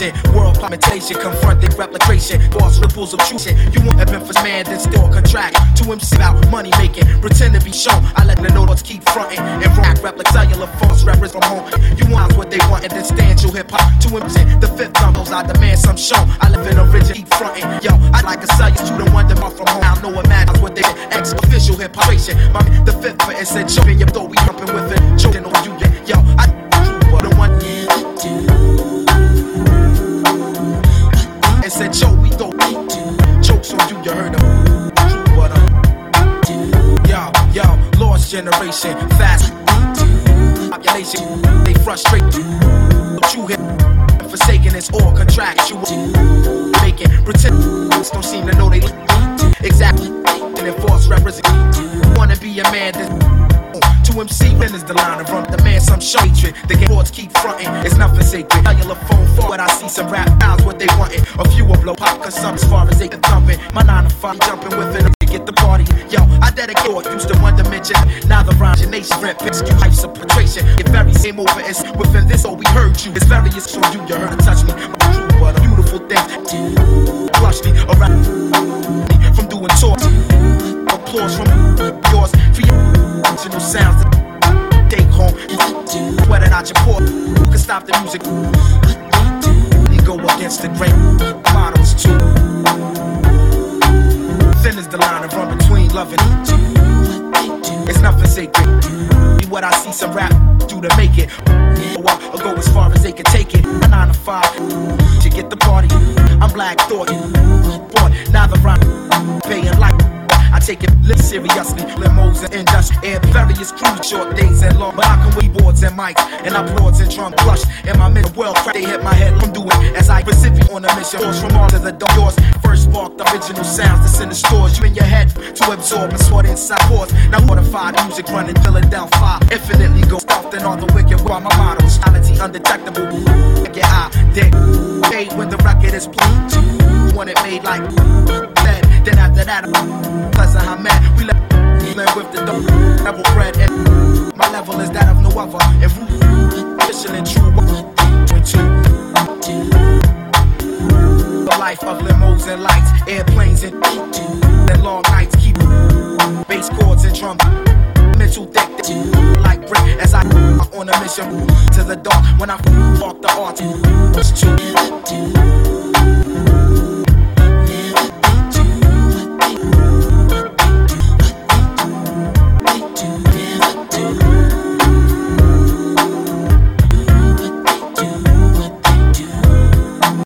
imitation, confronting replication, false ripples of truth. You want have been for man, then still contract. To him, about money making, pretend to be shown. I let the notes keep fronting and rock replica cellular false rappers from home. You want what they want and then stand your hip hop. To him, the fifth thumbs, I demand some show. I live in original, keep fronting. Yo, I like a sell to the one that from home. I know it matters what they ex official hip hop. My the fifth for instance, choking your throat, we jumping with it. Choking on you, yeah. Yo, I generation, fast population, they frustrate you. hit forsaken, it's all contractual. Making pretend don't seem to know they exactly and enforce represent. Wanna be a man that to MC when is the line of run the man some trick. The game boards keep fronting, it's nothing sacred. Cellular phone forward, I see some rap out what they wantin'. A few will blow pop, cause some as far as they can thumpin'. My nine to five jumping with it to get the party. Yo, I used Now the rhymes nation rent picks you hype subtration. It very same over, it's within this, oh we heard you. It's various so you, you heard to touch me. But a beautiful thing, blush me around from doing talks. Applause from yours for your original sounds. Take home, sweat it out your port. Who can stop the music? You go against the great models too. What I see some rap do to make it. I'll go as far as they can take it. A nine to five to get the party. I'm black thought. It lip seriously. Limos and industry, air various crews, short days and long. But I can wait boards and mics, and I and drum plush. In my middle world, crack, they hit my head. I'm doing as I Pacific on a mission. Force from all of the doors. First spark, the original sounds that's in the stores. You in your head to absorb and sort inside pores. Now mortified music running, filling down Philadelphia. Infinitely go soft and all the wicked. While my motto quality undetectable. Get high, dick. Paid when the record is played. Want it made like. Then after that, pleasant how mad we let live with the dope. Level bread and my level is that of no other. Root, official and true. The life of limos and lights, airplanes and, and long nights keep bass chords and drum mental thick like brick as I on a mission to the dark when I walk the art.